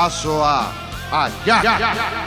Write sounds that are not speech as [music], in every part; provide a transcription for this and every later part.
他说啊啊呀呀呀。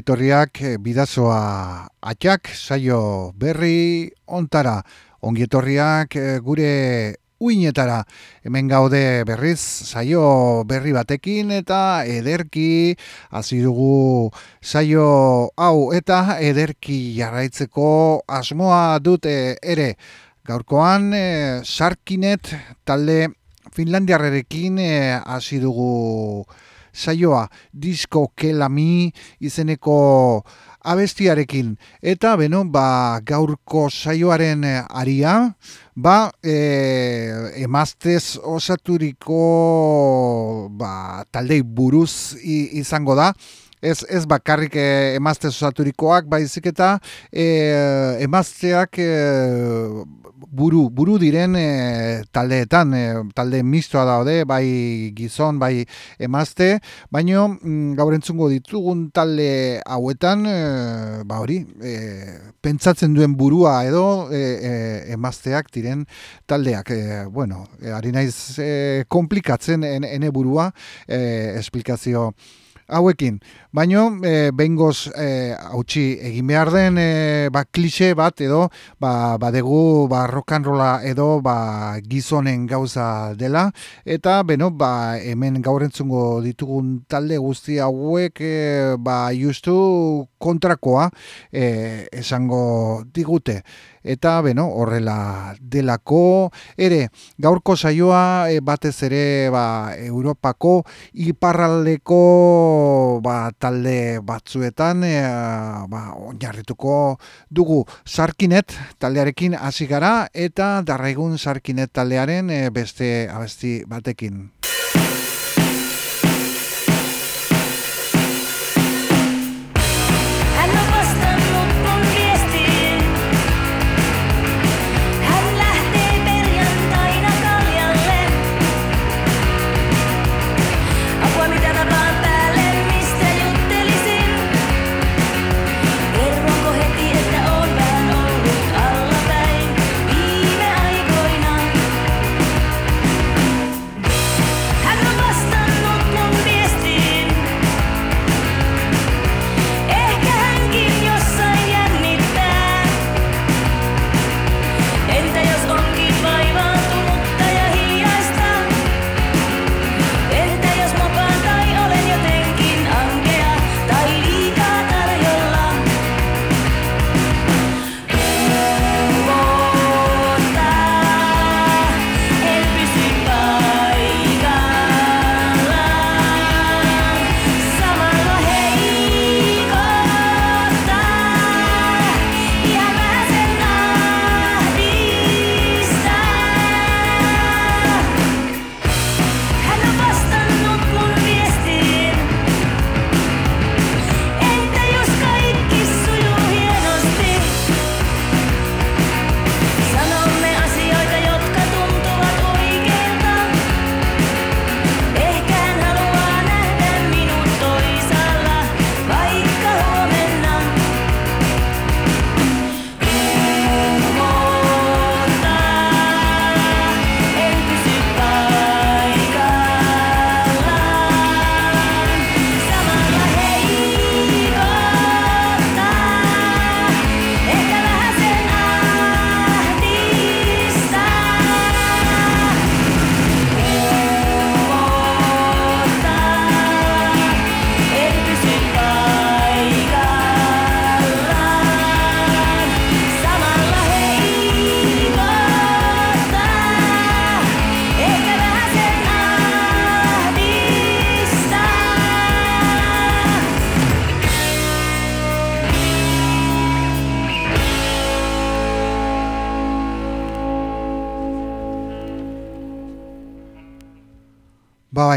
Ongietorriak eh, bidazoa atxak, saio berri ontara, ongietorriak eh, gure uinetara, hemen gaude berriz, saio berri batekin eta ederki, hasi dugu saio hau eta ederki jarraitzeko asmoa dute ere, gaurkoan sarkinet talde Finlandiarrerekin hasi dugu saioa disko kelami izeneko abestiarekin. Eta, beno, ba, gaurko saioaren aria, ba, e, emaztez osaturiko ba, taldei buruz izango da, ez, ez bakarrik e, emazte osaturikoak, baizik eta e, emazteak e, buru, buru diren e, taldeetan, e, talde mistoa daude, bai gizon, bai emazte, baino mm, gaur entzungo ditugun talde hauetan, e, ba hori, e, pentsatzen duen burua edo e, e, emazteak diren taldeak. E, bueno, ari naiz e, komplikatzen ene burua, e, esplikazio hauekin. Baino, e, bengoz e, hautsi egin behar den e, ba, klixe bat edo ba, badegu ba, rokanrola edo ba, gizonen gauza dela. Eta, beno, ba, hemen gaurentzungo ditugun talde guzti hauek e, ba, justu kontrakoa e, esango digute eta beno, horrela delako ere gaurko saioa e, batez ere ba, Europako iparraldeko ba, talde batzuetan e, ba, onjarrituko dugu sarkinet taldearekin hasi gara eta darraigun sarkinet taldearen e, beste abesti batekin.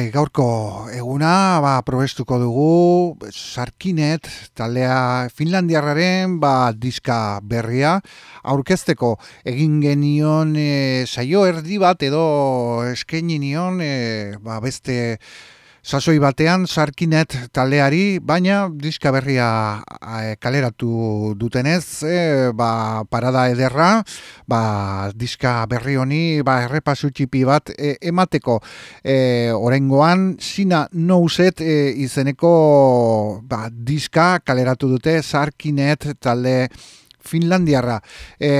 Bai, gaurko eguna, ba, probestuko dugu, sarkinet, taldea Finlandiarraren, ba, diska berria, aurkezteko. Egin genion e, saio erdi bat edo eskenin nion, e, ba, beste sasoi batean sarkinet taldeari, baina diska berria kaleratu dutenez, e, ba, parada ederra, ba, diska berri honi ba, errepasu txipi bat e, emateko. E, orengoan sina nouset e, izeneko ba, diska kaleratu dute sarkinet talde Finlandiarra. E,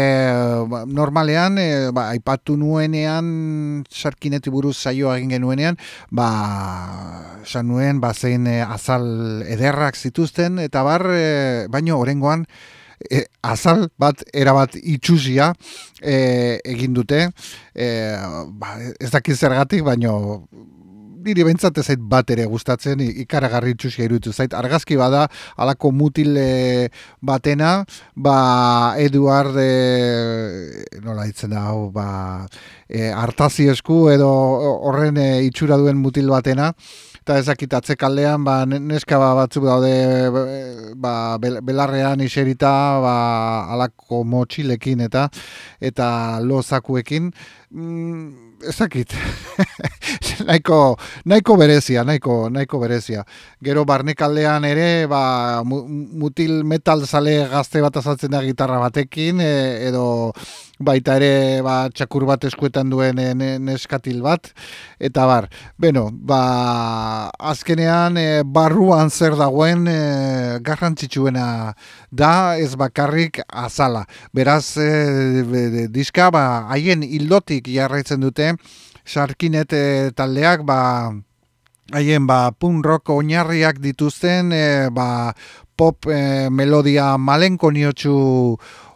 normalean, e, ba, aipatu nuenean, sarkineti buruz saioa egin genuenean, ba, san nuen, ba, zein e, azal ederrak zituzten, eta bar, e, baino, orengoan, e, azal bat, erabat itxuzia e, egin dute, e, ba, ez dakit zergatik, baino, niri bentsat zait bat ere gustatzen ikaragarri txusia irutu zait. Argazki bada alako mutil batena ba Eduard e, nola ditzen da hau ba e, artazi esku edo horren e, itxura duen mutil batena. Eta ezakitatze kaldean ba, neska ba, batzuk daude ba, belarrean iserita ba, alako motxilekin eta eta lozakuekin. Mm, ezakit. [laughs] nahiko, nahiko berezia, nahiko, nahiko berezia. Gero barnekaldean ere, ba, mutil metal zale gazte bat azaltzen da gitarra batekin, e, edo baita ere ba, txakur bat eskuetan duen e, neskatil bat, eta bar. Beno, ba, azkenean e, barruan zer dagoen e, garrantzitsuena da, ez bakarrik azala. Beraz, e, diska, ba, haien hildotik jarraitzen dute, sarkinet taldeak, ba, haien ba, punk rock oinarriak dituzten, e, ba, pop e, melodia malenko niotxu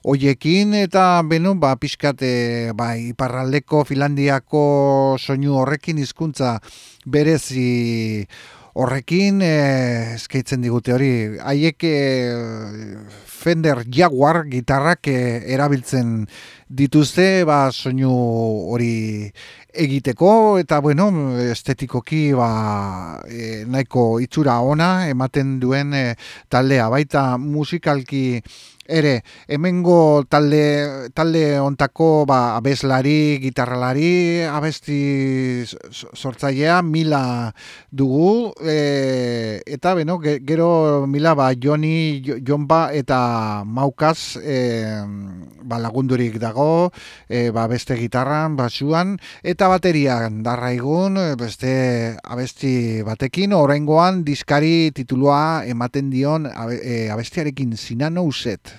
oiekin, eta beno, ba, pixkate, ba, iparraldeko Finlandiako soinu horrekin hizkuntza berezi horrekin e, eskaitzen digute hori. Haiek e, Fender Jaguar gitarrak e, erabiltzen dituzte, ba, soinu hori egiteko, eta bueno, estetikoki ba, e, nahiko itxura ona ematen duen e, taldea. Baita musikalki ere hemengo talde talde ontako ba abeslari, gitarralari, abesti sortzailea Mila dugu e, eta beno gero Mila ba Joni Jonba eta Maukas e, ba lagundurik dago e, ba beste gitarran basuan eta baterian darraigun beste abesti batekin. Oraingoan diskari titulua ematen dion e, abestiarekin Sinano Uset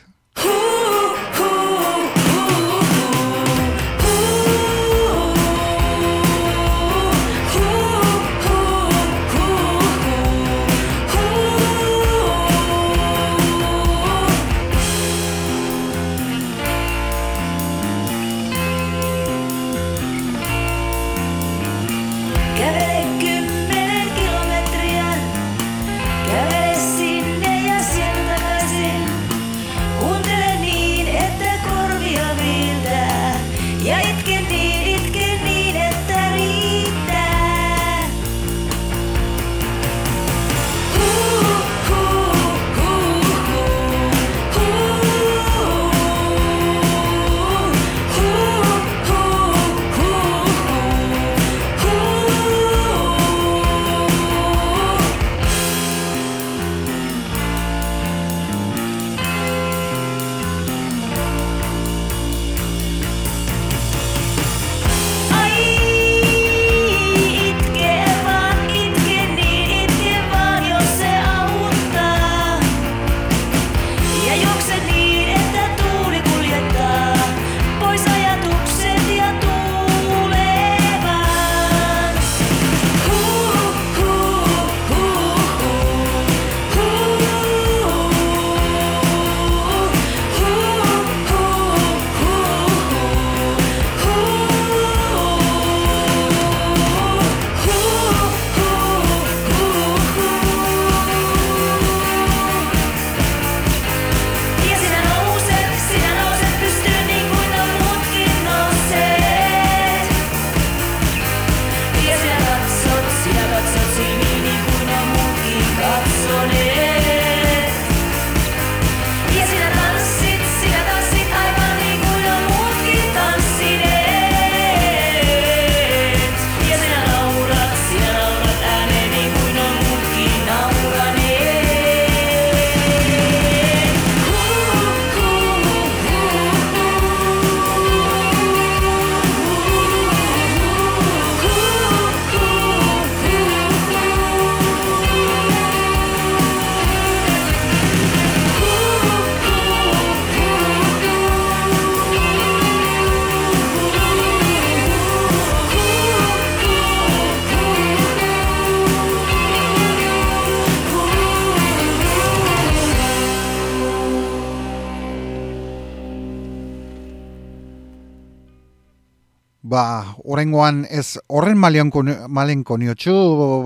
ba, orengoan ez horren malen koniotxu,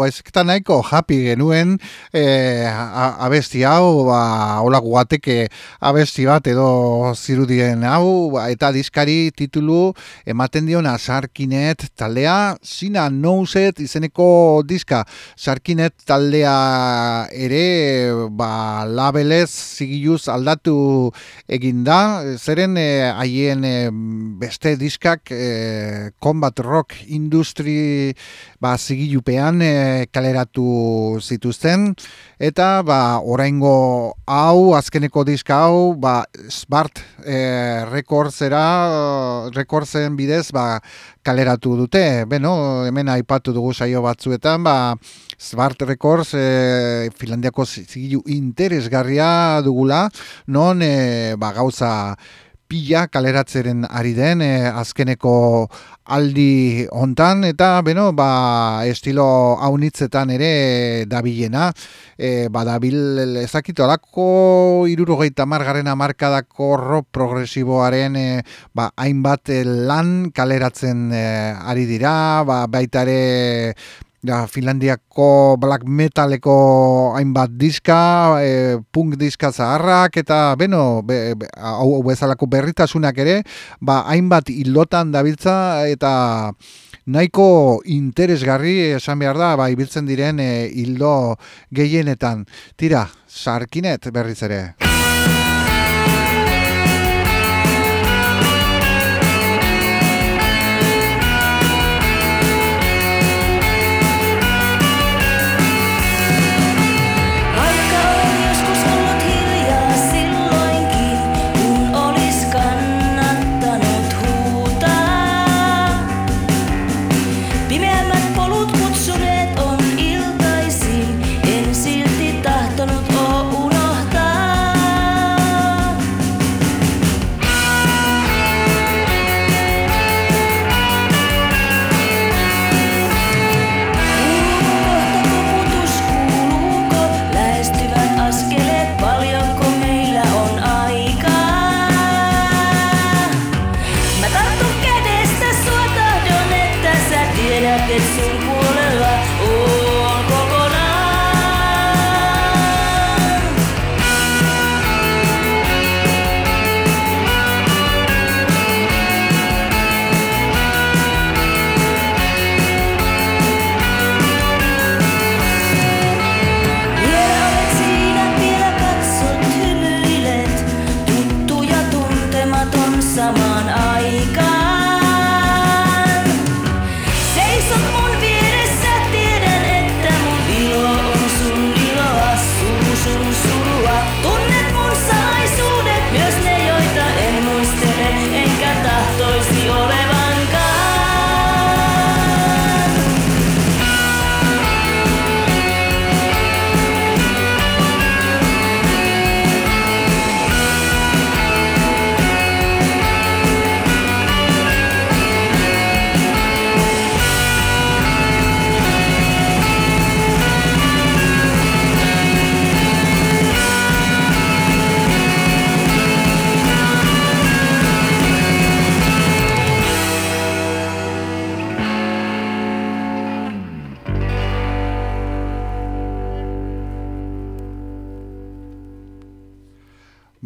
baizketan nahiko happy genuen e, abesti hau, ba, hola guateke abesti bat edo zirudien hau, ba, eta diskari titulu ematen diona sarkinet taldea, zina nouzet izeneko diska, sarkinet taldea ere, ba, labelez zigiluz aldatu eginda, zeren eh, haien e, beste diskak e, combat rock industri ba, zigilupean e, kaleratu zituzten. Eta ba, oraingo hau azkeneko diska hau ba, Smart e, rekordzera rekordzen bidez ba, kaleratu dute. Beno, hemen aipatu dugu saio batzuetan ba, Smart Records e, Finlandiako zigilu interesgarria dugula. Non e, ba, gauza pila kaleratzeren ari den e, azkeneko aldi hontan. Eta beno ba estilo haunitzetan ere dabilena. E, badabil ezakitu alako irurogeita margarren amarkadako rock progresiboaren e, ba, hainbat lan kaleratzen e, ari dira. Ba, baitare ja, Finlandiako black metaleko hainbat diska, e, punk diska zaharrak, eta beno, be, be, hau bezalako berritasunak ere, ba, hainbat hilotan dabiltza, eta nahiko interesgarri esan behar da, ba, ibiltzen diren e, hildo gehienetan. Tira, sarkinet berriz ere.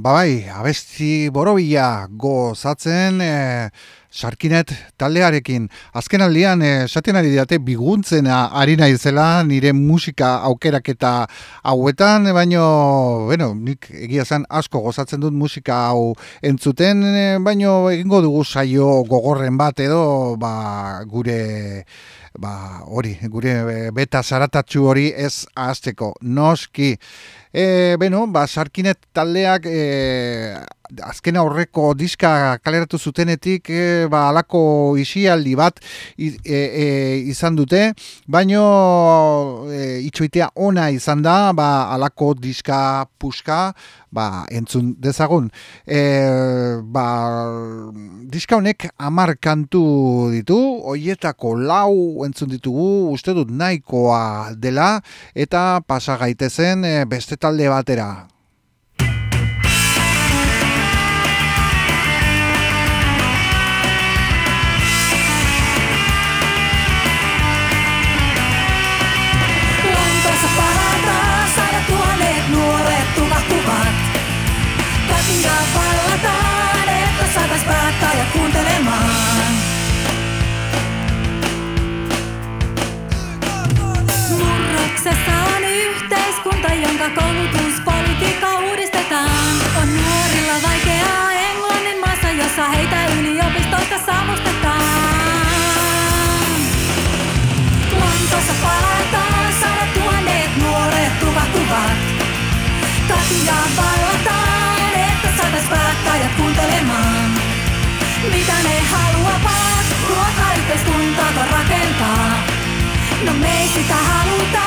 Ba bai, abesti borobila gozatzen e, sarkinet taldearekin. Azken aldian, e, esaten ari diate biguntzena ari naizela nire musika aukerak eta hauetan, baino, bueno, nik egia zen asko gozatzen dut musika hau entzuten, e, baino egingo dugu saio gogorren bat edo ba, gure ba, hori, gure beta zaratatxu hori ez ahazteko. Noski, E, beno, ba, sarkinet taldeak e, azken aurreko diska kaleratu zutenetik e, ba, alako isialdi bat e, e, izan dute, baino e, itxoitea ona izan da, ba, alako diska puska ba, entzun dezagun. E, ba, diska honek amar kantu ditu, hoietako lau entzun ditugu, uste dut nahikoa dela, eta pasa gaitezen e, beste talde batera. Kysymyksessä on yhteiskunta, jonka koulutuspolitiikka uudistetaan. On nuorilla vaikeaa Englannin maassa, jossa heitä yliopistoista saavustetaan. Lontoossa palataan, sadat tuhannet nuoret tukahtuvat. Takia vallataan, että saatais päättäjät kuuntelemaan. Mitä ne haluavat, ruoka yhteiskuntaako rakentaa? No me ei sitä haluta,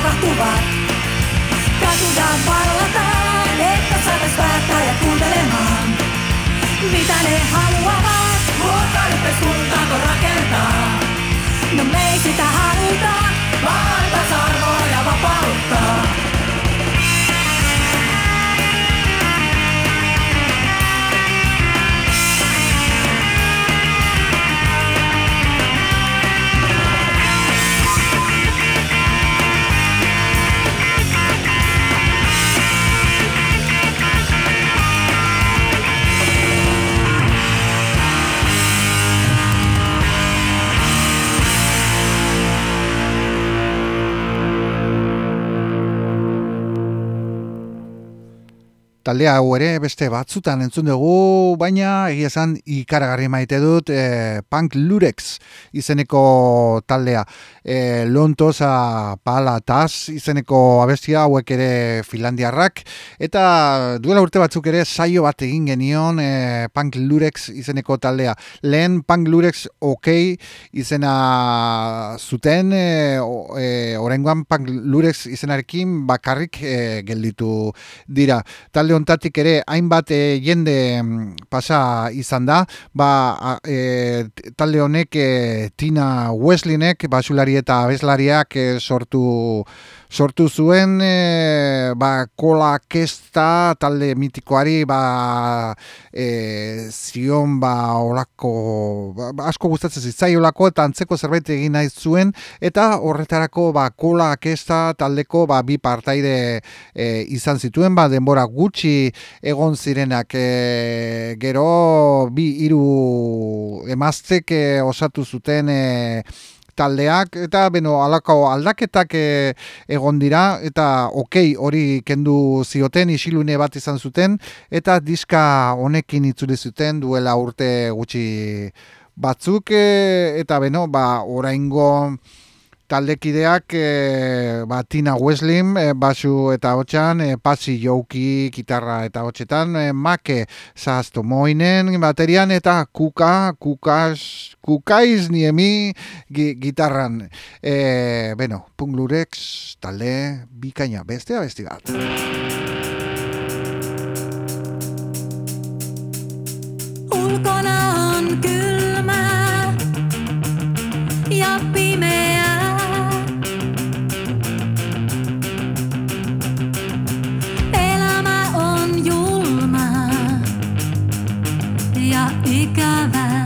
tukahtuvat. Katudaan varotaan, että saatais päättäjät kuuntelemaan. Mitä ne haluavat, ruokayhteiskuntaako rakentaa? No me ei sitä haluta, vaan tasa-arvoa ja vapauttaa. Taldea hau ere beste batzutan entzun dugu, baina egia esan ikaragarri maite dut e, Punk Lurex izeneko taldea. E, Lontosa Pala Taz izeneko abestia hauek ere Finlandiarrak eta duela urte batzuk ere saio bat egin genion e, Punk Lurex izeneko taldea. Lehen Punk Lurex OK izena zuten e, e, orengoan Punk Lurex izenarekin bakarrik e, gelditu dira. Talde ontatik ere hainbat e, jende mm, pasa izan da, ba, e, talde honek e, Tina Weslinek, basulari eta abeslariak e, sortu sortu zuen e, ba, kola kesta talde mitikoari ba, e, zion ba, olako, ba, ba, asko gustatzen zitzai olako eta antzeko zerbait egin nahi zuen. Eta horretarako ba, kola kesta taldeko ba, bi partaide e, izan zituen ba, denbora gutxi egon zirenak. E, gero bi hiru emaztek e, osatu zuten e, taldeak eta beno alako aldaketak e, egon dira eta okei hori kendu zioten isilune bat izan zuten eta diska honekin itzuli zuten duela urte gutxi batzuk e, eta beno ba oraingo taldekideak e, ba, Tina Weslim e, basu eta hotxan, e, pasi jouki gitarra eta hotxetan, e, make zazto moinen baterian eta kuka, kukas, kukaiz niemi gitarran. E, beno, punglurex talde bikaina, bestea besti bat. Ulkona on kylmä ja pimeä. y cada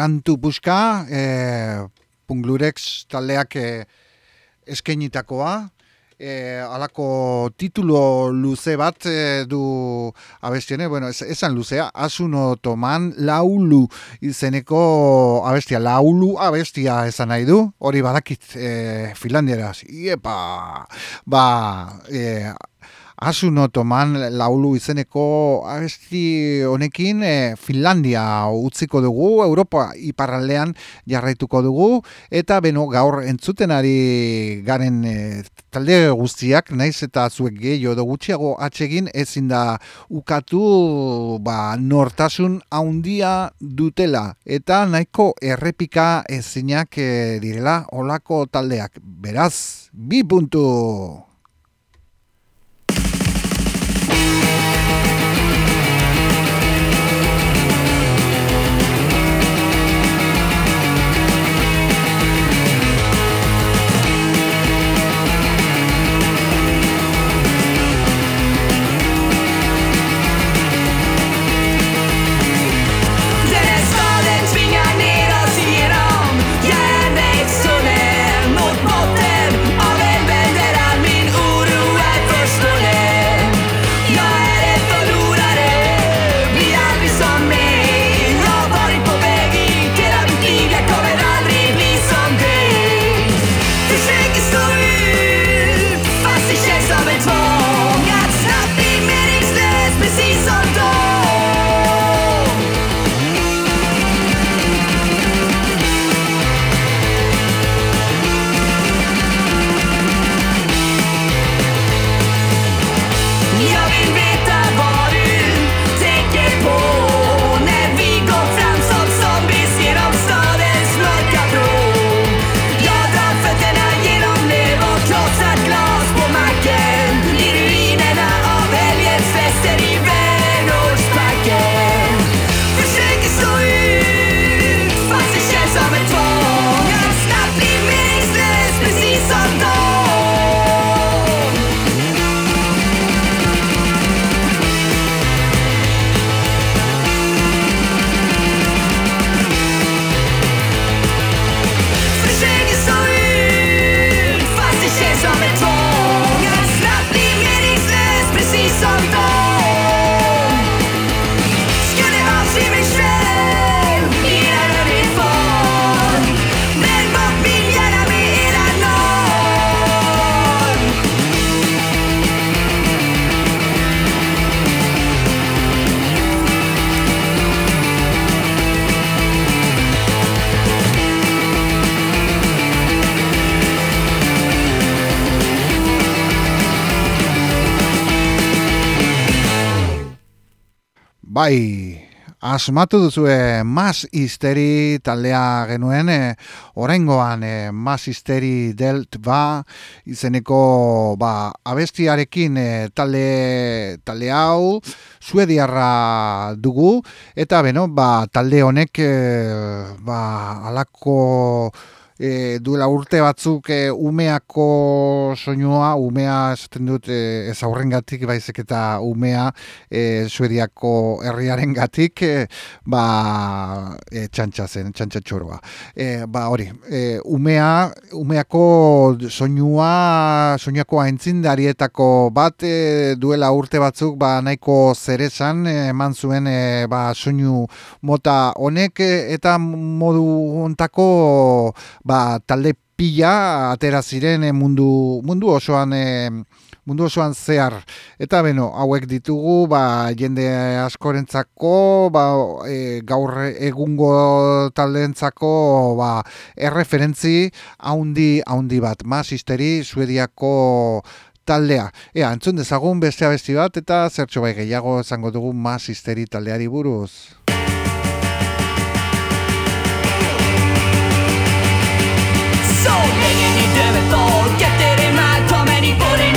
kantu puska, e, Punglurex taldeak e, eskenitakoa, e, alako titulo luze bat e, du abestiene, bueno, es, esan luzea, asuno toman laulu izeneko abestia, laulu abestia esan nahi du, hori badakit e, Finlandieraz, iepa, ba, e, Asun otoman laulu izeneko abesti honekin e, Finlandia utziko dugu, Europa iparraldean jarraituko dugu, eta beno gaur entzuten ari garen e, talde guztiak, naiz eta zuek gehiago edo gutxiago atsegin ezin da ukatu ba, nortasun haundia dutela, eta nahiko errepika ezinak e, direla olako taldeak. Beraz, bi puntu! Bai, asmatu duzue mas histeri taldea genuen, e, orengoan e, mas histeri delt ba, izeneko ba, abestiarekin e, talde, talde hau, suediarra dugu, eta beno, ba, talde honek e, ba, alako e, duela urte batzuk e, umeako soinua, umea esaten dut e, ez aurren gatik, baizek eta umea e, suediako herriaren gatik, e, ba, e, txantxa zen, txantxa txoroa. E, ba, hori, e, umea, umeako soinua, soinuako aintzindarietako bat e, duela urte batzuk, ba, nahiko zeresan, eman zuen, e, ba, soinu mota honek, eta modu ontako, ba, talde pila atera ziren eh, mundu, mundu osoan eh, mundu osoan zehar eta beno hauek ditugu ba, jende askorentzako ba, e, gaur egungo taldeentzako ba, erreferentzi haundi haundi bat masisteri suediako taldea. Ea, entzun dezagun beste abesti bat eta zertxo bai gehiago esango dugu masisteri taldeari buruz. soul, hanging in the fall, get there in my palm, and he put in.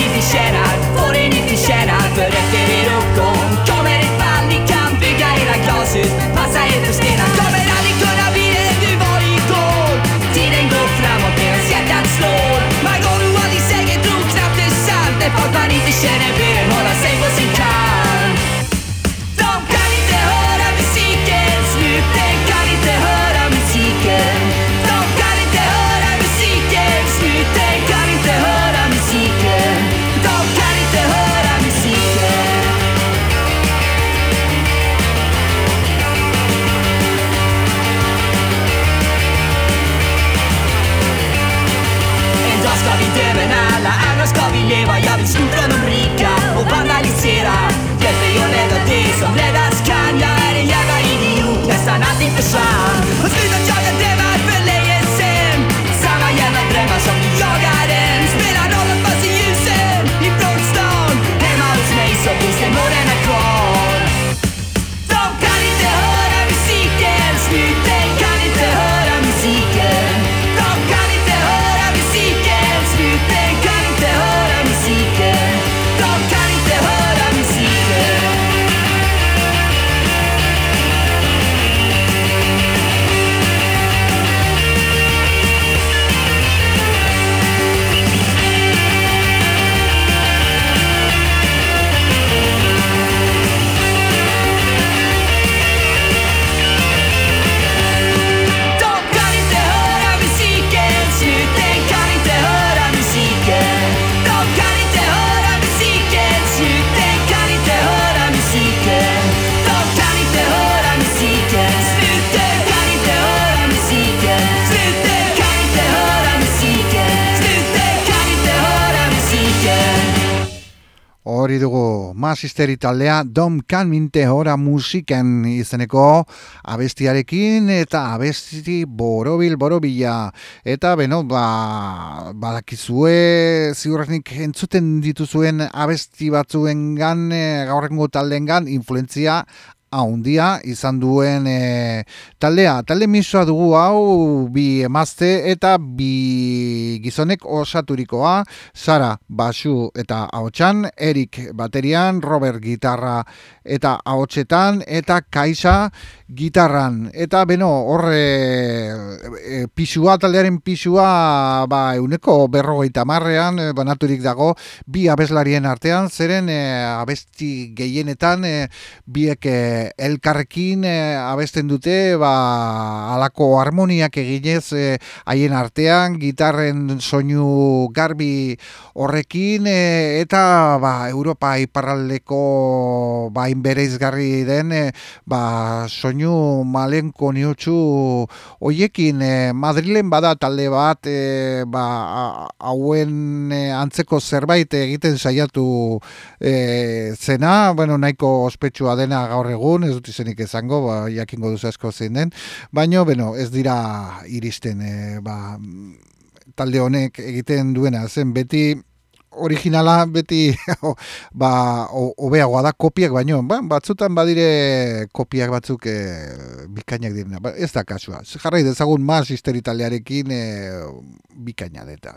Dugu masisteri taldea Dom Kanminte ora musiken izeneko abestiarekin eta abesti borobil borobila. Eta beno ba, badakizue ziurrenik entzuten dituzuen abesti batzuen gan e, gaurrengo taldeen gan influentzia haundia izan duen e, taldea. Talde misoa dugu hau bi emazte eta bi gizonek osaturikoa, Sara Basu eta Ahotsan, Erik baterian, Robert gitarra eta Ahotsetan eta Kaisa gitarran. Eta beno, horre e, pisua, taldearen pisua ba, euneko berrogeita marrean, e, banaturik dago, bi abeslarien artean, zeren e, abesti gehienetan e, biek e, elkarrekin e, abesten dute ba, alako harmoniak eginez eh, haien artean, gitarren soinu garbi horrekin e, eta ba, Europa iparraldeko ba, inbereizgarri den e, ba, soinu malenko niotxu hoiekin e, Madrilen bada talde bat e, ba, hauen e, antzeko zerbait egiten saiatu e, zena, bueno, nahiko ospetsua dena gaur egun ez dut izenik izango, ba, jakingo duzu asko zein den, baino, bueno, ez dira iristen, e, ba, talde honek egiten duena, zen. Beti originala beti [laughs] ba hobeagoa da kopiak baino ba, batzutan badire kopiak batzuk e, bikainak direna. Ba, ez da kasua. Jarrai dezagun mas histeritalearekin e, bikaina deta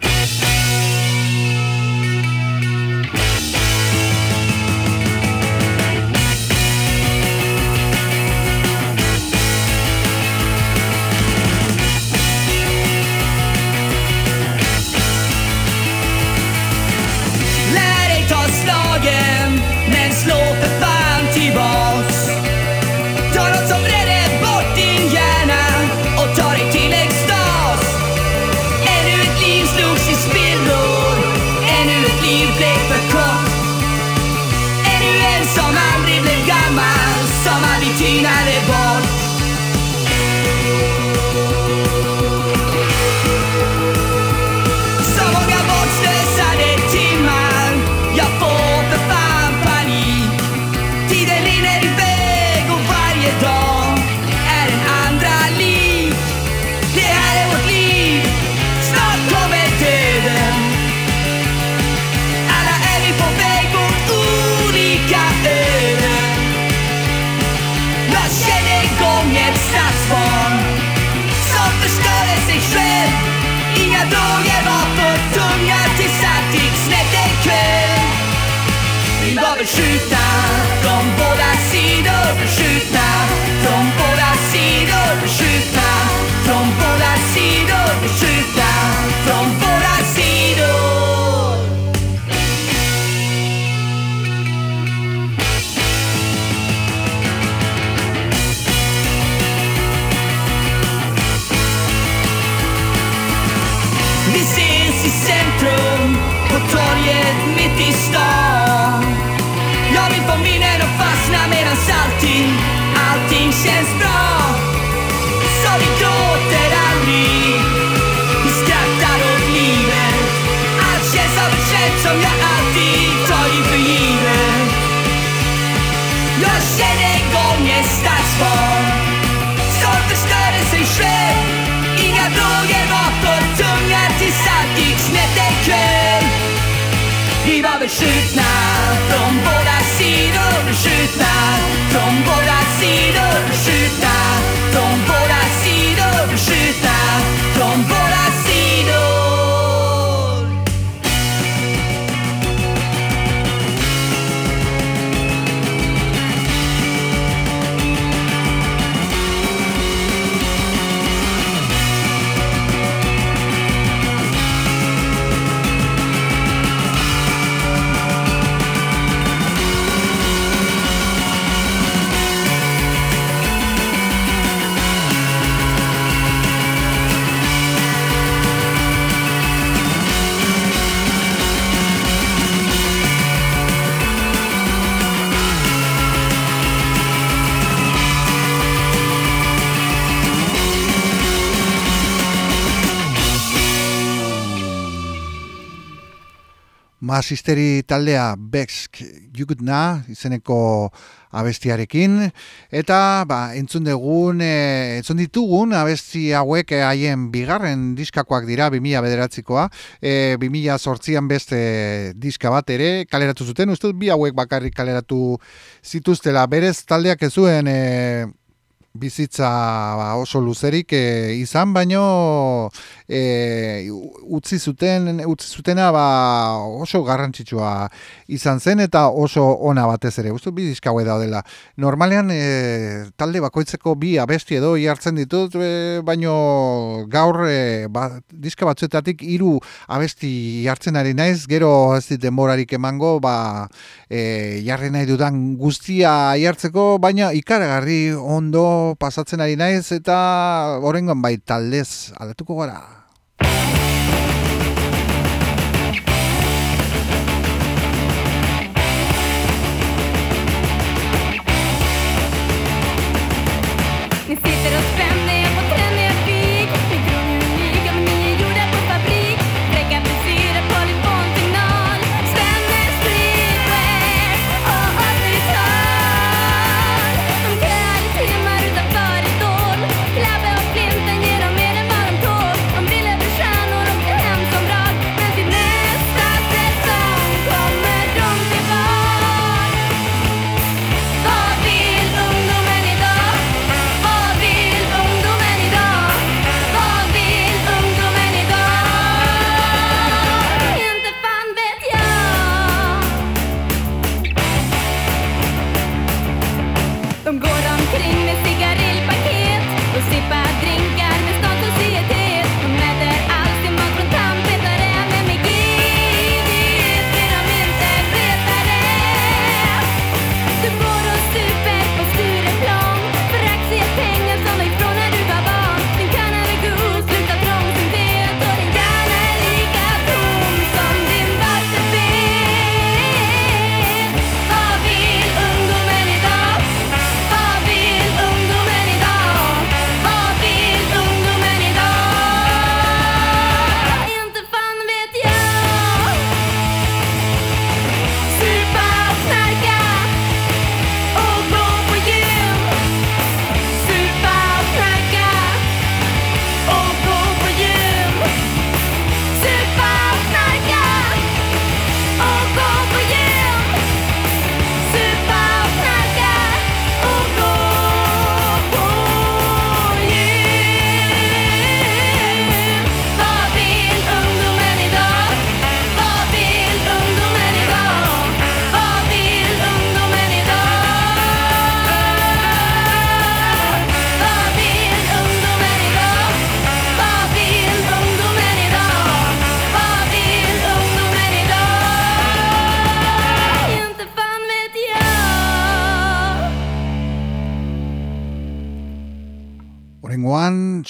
torget mitt i stan. Jag vill få minnen att fastna medan allting, allting känns bra. Så vi gråter aldrig, skjutna från båda sidor, skjutna. Från båda Masisteri taldea Bex Jugutna izeneko abestiarekin. Eta ba, entzun dugun e, entzun ditugun abesti hauek e, haien bigarren diskakoak dira 2000 bederatzikoa. E, 2000 sortzian beste diska bat ere kaleratu zuten, uste bi hauek bakarrik kaleratu zituztela. Berez taldeak ez zuen e, bizitza ba, oso luzerik e, izan, baino e, utzi zuten utzi zutena ba, oso garrantzitsua izan zen eta oso ona batez ere. Gustu bi diskaue daudela. Normalean e, talde bakoitzeko bi abesti edo hartzen ditut, e, baino gaur e, ba, diska batzuetatik hiru abesti hartzen ari naiz, gero ez dit denborarik emango, ba e, jarri nahi dudan guztia jartzeko, baina ikaragarri ondo pasatzen ari naiz eta horrengoan bai taldez aldatuko gara.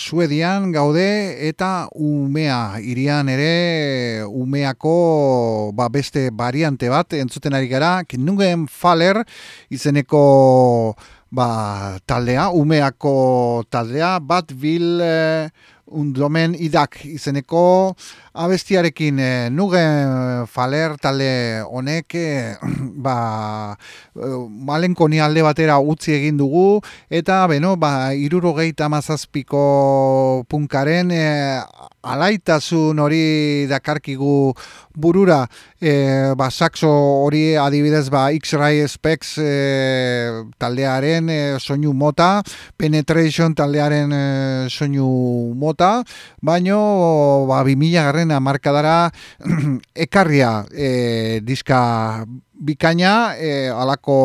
Suedian gaude eta umea. Irian ere umeako ba, beste variante bat entzuten ari gara, Knungen Faller izeneko ba, taldea, umeako taldea, bat bil eh, undomen idak izeneko abestiarekin eh, Nugen Faller talde honek eh, [clears throat] ba, eh, malenkoni alde batera utzi egin dugu. Eta beno ba irurogeita mazazpiko punkaren eh, alaitasun hori dakarkigu burura. Eh, ba, saxo hori adibidez ba X-Ray Specs eh, taldearen eh, soinu mota Penetration taldearen eh, soinu mota. Baino ba 2000 garren hamarkadara [clears throat] ekarria eh, diska bikaina e, alako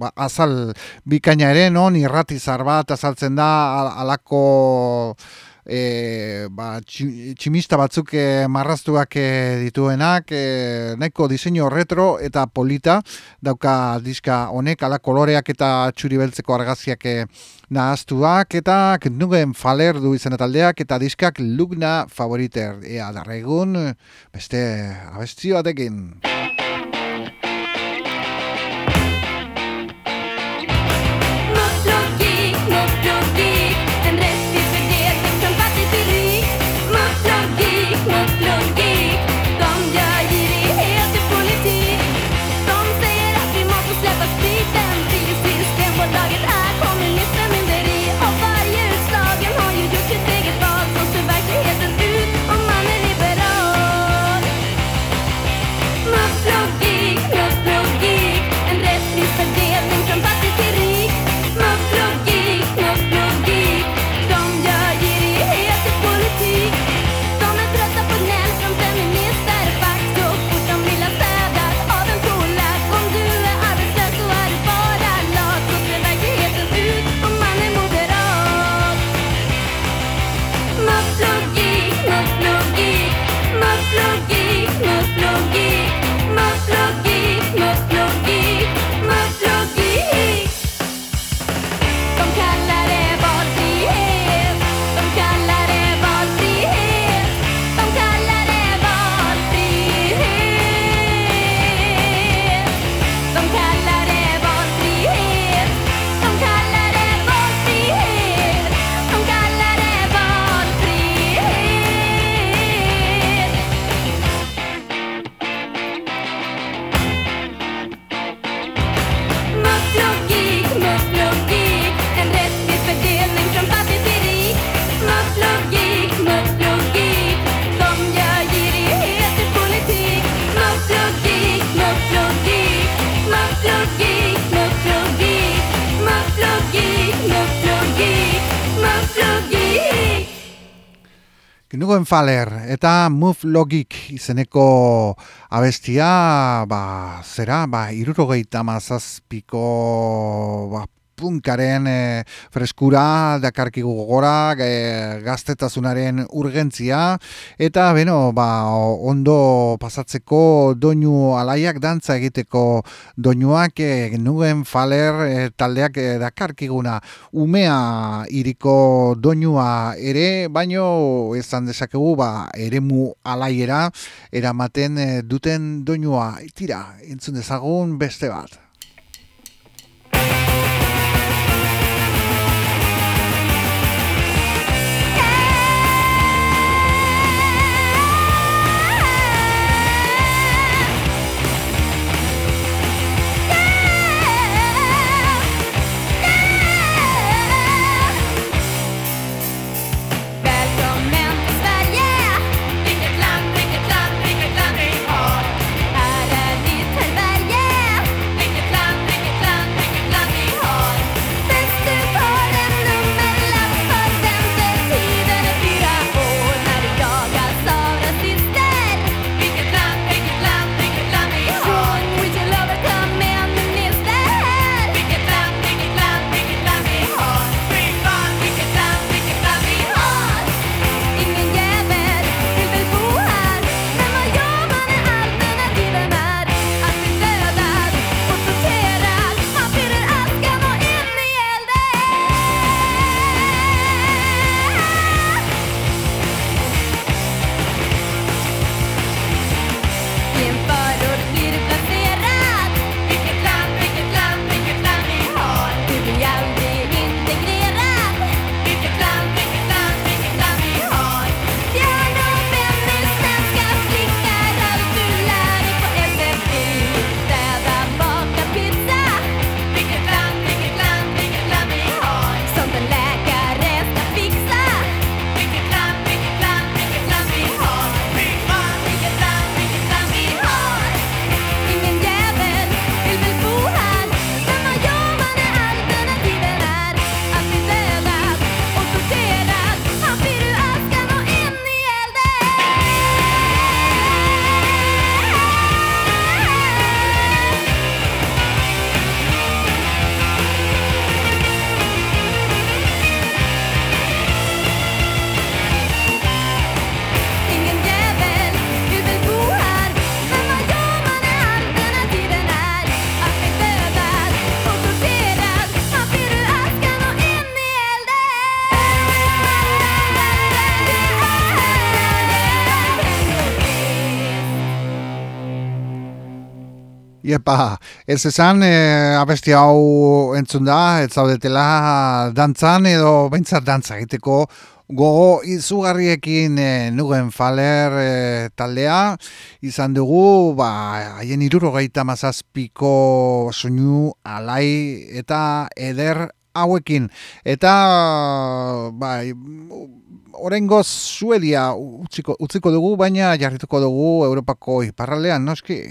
ba, azal bikaina ere non irratizar bat azaltzen da al- alako e, ba, txi- tximista batzuk e, marraztuak e, dituenak e, nahiko diseinu retro eta polita dauka diska honek ala koloreak eta txuri beltzeko argaziak e, nahaztuak eta nugen faler du izena taldeak eta diskak lugna favoriter. Ea darregun beste abesti batekin Faller eta Move Logic izeneko abestia ba, zera, ba, irurogeita mazazpiko ba, punkaren e, eh, freskura, dakarkigu gogorak, e, eh, gaztetasunaren urgentzia, eta beno, ba, ondo pasatzeko doinu alaiak dantza egiteko doinuak eh, e, nuen faler e, taldeak e, dakarkiguna umea iriko doinua ere, baino esan dezakegu ba, eremu alaiera eramaten duten doinua. Tira, entzun dezagun beste bat. Iepa, ez esan e, abesti hau entzun da, ez zaudetela dantzan edo behintzat dantza egiteko gogo izugarriekin e, nugen faler e, taldea izan dugu ba haien 77ko soinu alai eta eder hauekin eta bai Orengo Suedia utziko, utziko dugu, baina jarrituko dugu Europako iparraldean, noski?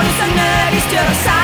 Horizon negli stiero sai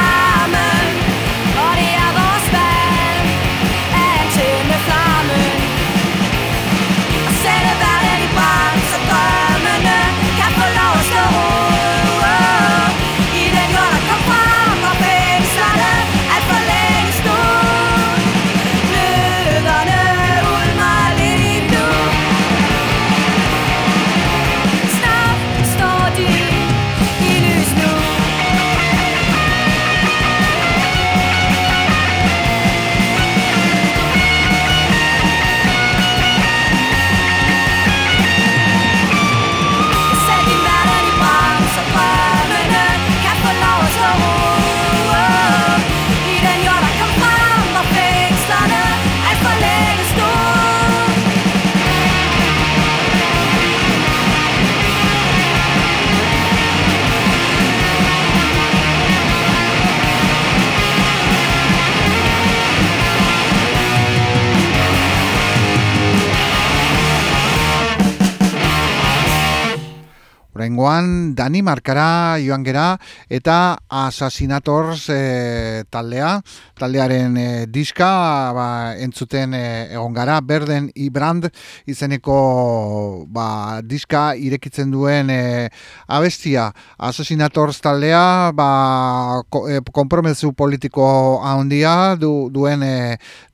Horengoan Danimarkara joan gera eta Assassinators e, taldea, taldearen e, diska ba, entzuten e, egon gara, Berden Ibrand izeneko ba, diska irekitzen duen e, abestia. Assassinators taldea ba, ko, e, kompromezu politiko handia du, duen e,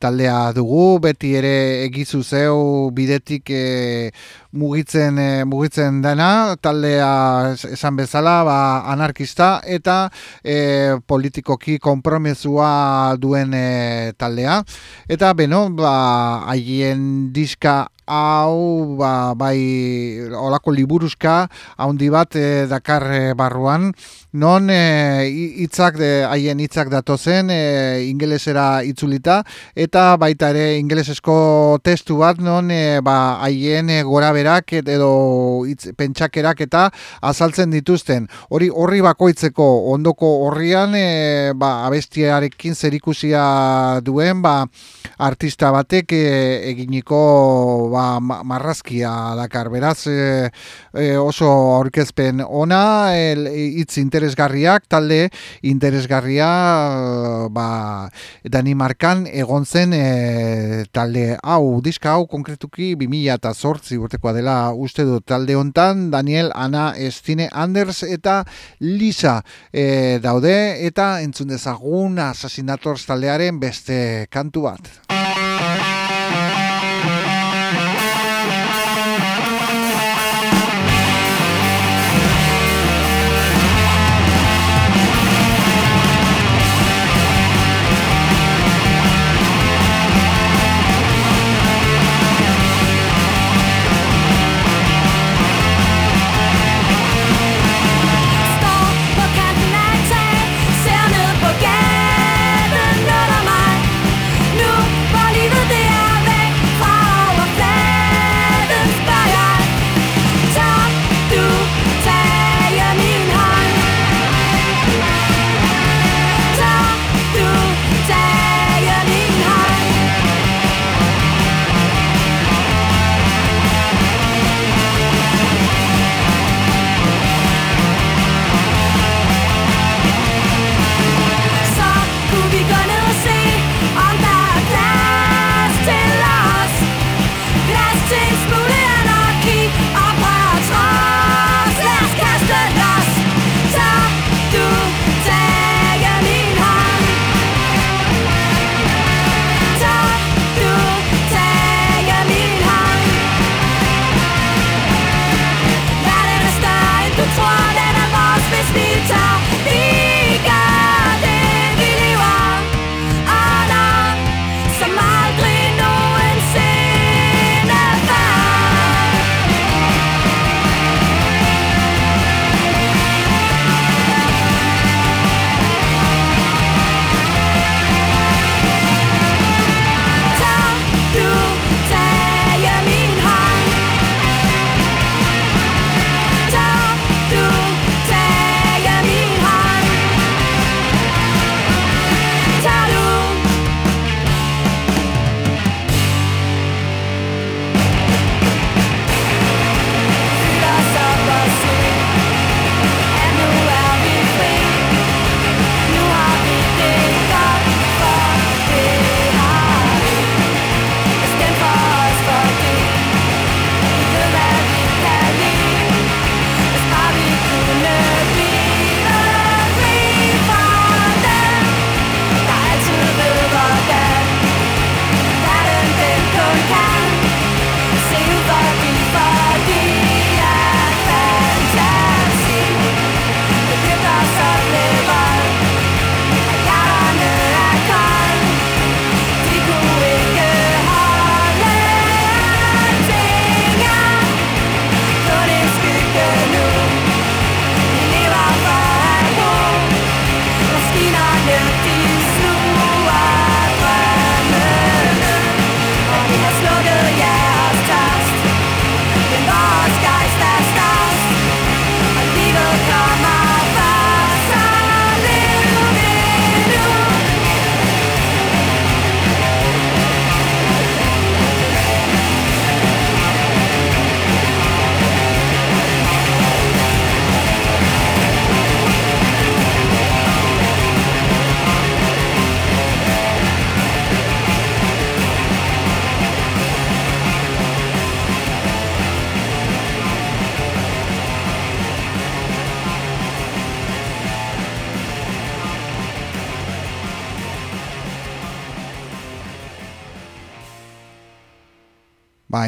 taldea dugu, beti ere egizu zeu bidetik e, mugitzen e, mugitzen dena taldea esan bezala ba, anarkista eta e, politikoki konpromesua duen e, taldea. Eta beno ba haien diska hau ba, bai olako liburuzka haundi bat e, dakar e, barruan. Non hitzak e, haien hitzak datozen e, ingelesera itzulita eta baita ere ingelesesko testu bat non e, ba e, gora berak edo itz, pentsakerak eta azaltzen dituzten. Hori horri bakoitzeko ondoko horrian e, ba, abestiarekin zerikusia duen ba, artista batek e, eginiko ba, marrazkia dakar. Beraz e, e, oso aurkezpen ona hitz interesgarriak talde interesgarria ba, Danimarkan egon zen e, talde hau diska hau konkretuki 2000 eta dela uste dut talde hontan Daniel, Ana, Estine, Anders eta Lisa e, daude eta entzun dezagun Assassinators taldearen beste kantu bat.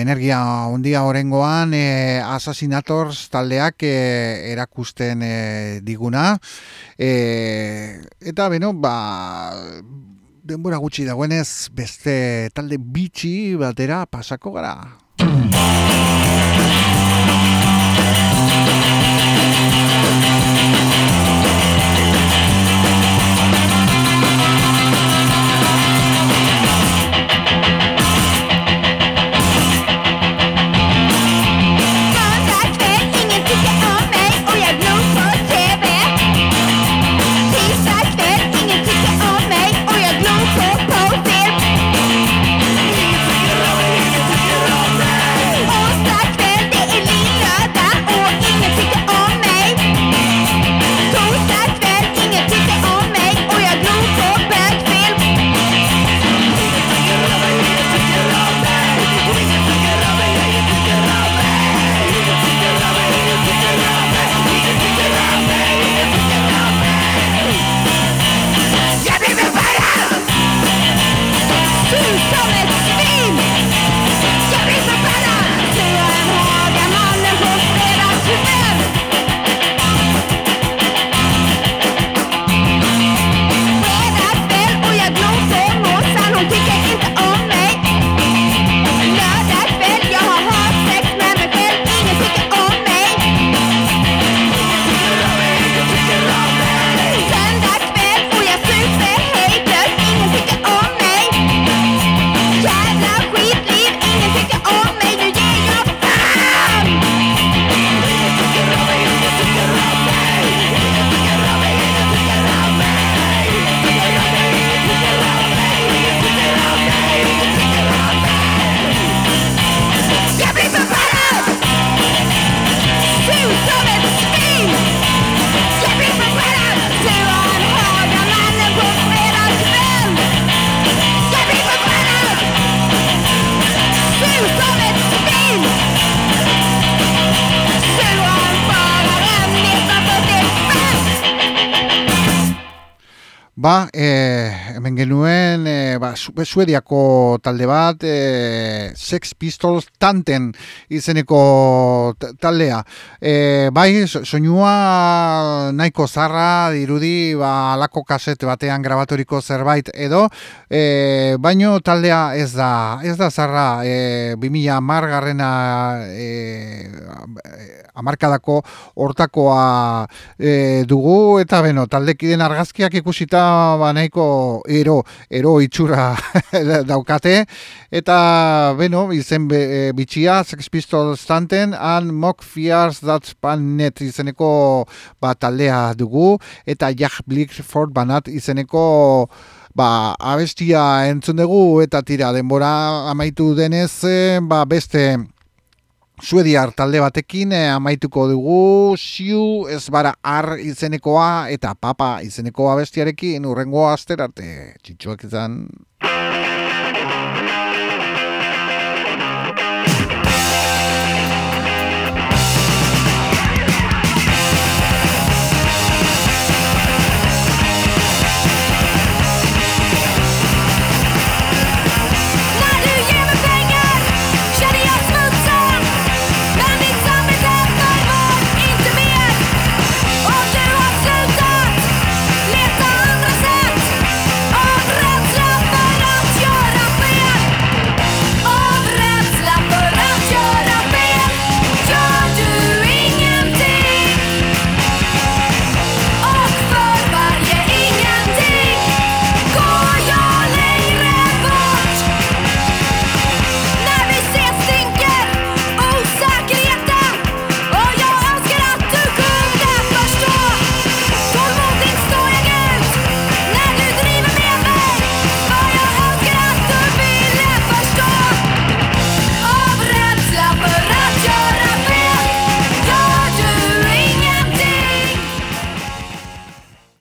Energia ondia orengoan e, Assassinators taldeak e, erakusten e, diguna. E, eta beno, ba, denbora gutxi dagoenez beste talde bitxi batera pasako gara. Suediako talde bat, e, Sex Pistols Tanten izeneko taldea. E, bai, so- soinua nahiko zarra dirudi, ba, alako kaset batean grabatoriko zerbait edo, e, baino taldea ez da, ez da zarra, e, 2000 margarrena e, amarkadako hortakoa e, dugu eta beno, taldekiden argazkiak ikusita ba nahiko ero, ero itxura [laughs] daukate eta beno, izen be, e, bitxia Sex Pistols tanten and Mock Fears That's Panet izeneko ba, taldea dugu eta Jack Blickford banat izeneko ba, abestia entzun dugu eta tira denbora amaitu denez eh, ba, beste Suediar talde batekin eh, amaituko dugu Siu ez bara ar izenekoa eta papa izenekoa bestiarekin urrengo asterarte txitxoak izan.